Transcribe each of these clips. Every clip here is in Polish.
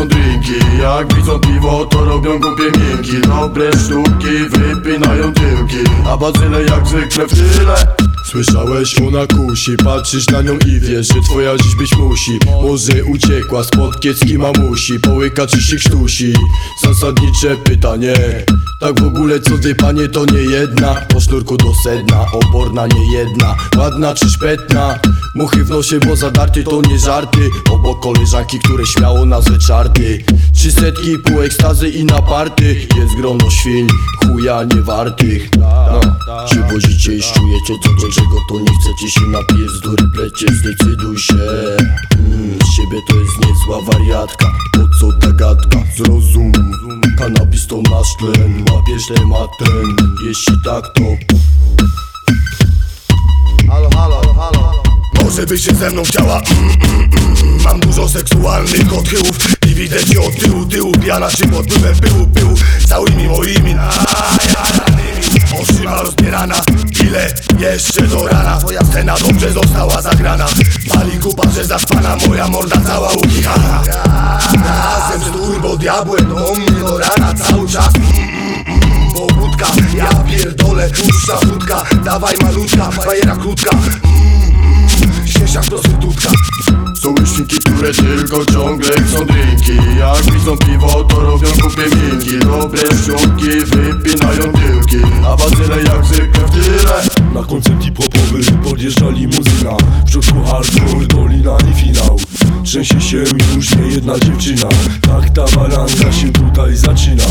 są drinki Jak widzą piwo, to robią głupie minki Dobre sztuki wypinają tyłki. A bazyle jak zwykle w tyle. Słyszałeś, ona kusi, patrzysz na nią i wiesz, że twoja dziś być musi. Może uciekła spod kiecki mamusi, połyka czy się krztusi. Zasadnicze pytanie, tak w ogóle co ty panie to nie jedna. Po sznurku do sedna, oporna nie jedna. Ładna czy szpetna, muchy w nosie bo zadarty to nie żarty. Obok koleżanki, które śmiało nazwę czarty. Trzy setki, pół ekstazy i na party Jest grono świń, chuja niewartych Czy wozicie i czujecie co do czego to nie chcecie się napijeć z dury plecie Zdecyduj się. Mm, Z siebie to jest niezła wariatka Po co ta gadka? Zrozum Kanabis to nasz tlen Łapiesz temat ten Jeśli tak to. Halo, halo, halo. Może byś się ze mną chciała? Mm, mm, mm. Mam dużo seksualnych odchyłów I widzę cię od tyłu, tyłu Piana czy pod wpływem pyłu, pyłu. Całymi moimi najaranymi Otrzyma rozbierana. Ile jeszcze do rana? Twoja scena dobrze została zagrana. Pali kupa, że zaspana Moja morda cała ukichana. Razem z turbo diabłem Do mnie do rana cały czas. Pobudka, ja pierdolę, tłuszcza wódka. Dawaj malutka, bajera krótka. Ścieżak prostytutka Są świnki, które tylko ciągle chcą drinki. Jak widzą piwo, to robią głupie Dobre sztuki, wypinają tyłki A bazyle jak zwykle w tyle. Na koncert hip-hopowy podjeżdża limuzyna W środku hardcore, dolina i finał. Trzęsie się już nie jedna dziewczyna. Tak ta walanka się tutaj zaczyna.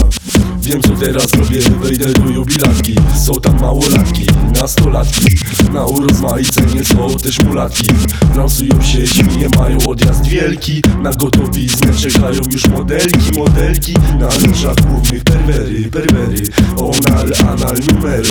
Wiem co teraz robię, wejdę do jubilatki Są tam małolatki, nastolatki Na urozmaicenie są też mulatki Bransują się, świnie mają odjazd wielki. Na gotowiznę czekają już modelki, modelki. Na lożach głównych perwery, perwery. Onal, anal numery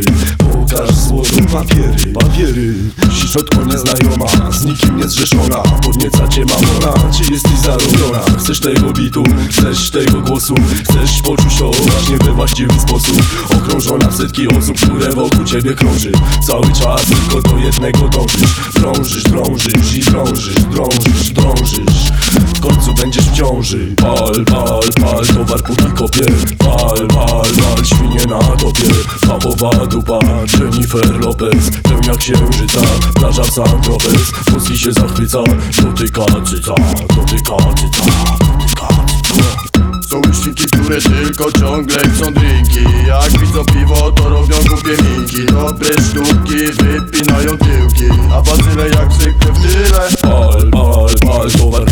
papiery, papiery Środko nieznajoma, z nikim nie zrzeszona Podnieca cię mamona, czy jesteś zarobiona? Chcesz tego bitu, chcesz tego głosu Chcesz poczuć to właśnie we właściwy sposób. Okrążona setki osób, które wokół ciebie krąży. Cały czas tylko do jednego dążysz. Drążysz, drążysz i drążysz, drążysz, drążysz W końcu będziesz w ciąży. Pal, pal, pal, towar póki kopie. Pal, pal, pal, świnie na topie. Papowa dupa, Jennifer Lopez. Pełnia księżyca, plaża w San Tropez. Musi się zachwyca, dotyka cyca, dotyka cyca, dotyka cyca. Są świnki, które tylko ciągle chcą drinki Jak widzą piwo, to robią głupie minki Dobre sztuki, wypinają tyłki. A bazyle jak zwykle w tyle. Pal, pal, pal, towar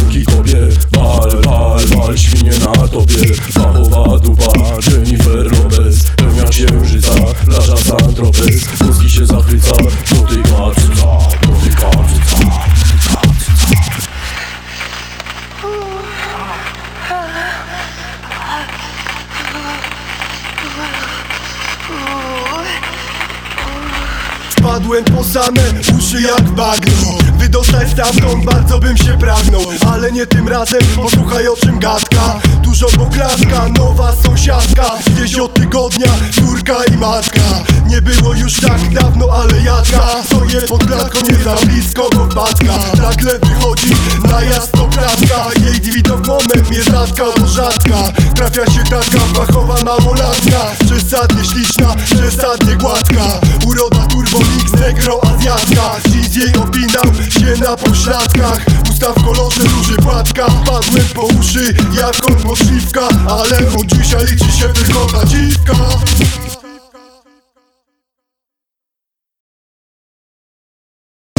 Wpadłem po same uszy jak bagno. Wydostać stamtąd bardzo bym się pragnął Ale nie tym razem, posłuchaj o czym gadka. Dużo poklaska, nowa sąsiadka. Gdzieś od tygodnia, córka i matka. Nie było już tak dawno, ale jadka. Co jest pod klatką, nie za blisko, bo wpadka Nagle wychodzi na jasno kratka Jej widok moment mnie zatka, bo rzadka Trafia się taka fachowa małolatka. Przesadnie śliczna, przesadnie gładka. Uroda turbo mix, negro azjatka. Dziś jej opinał się na pośladkach. Usta w kolorze róży płatka. Padłem po uszy jak od możliwka Ale od dzisiaj liczy się tylko ta dziwka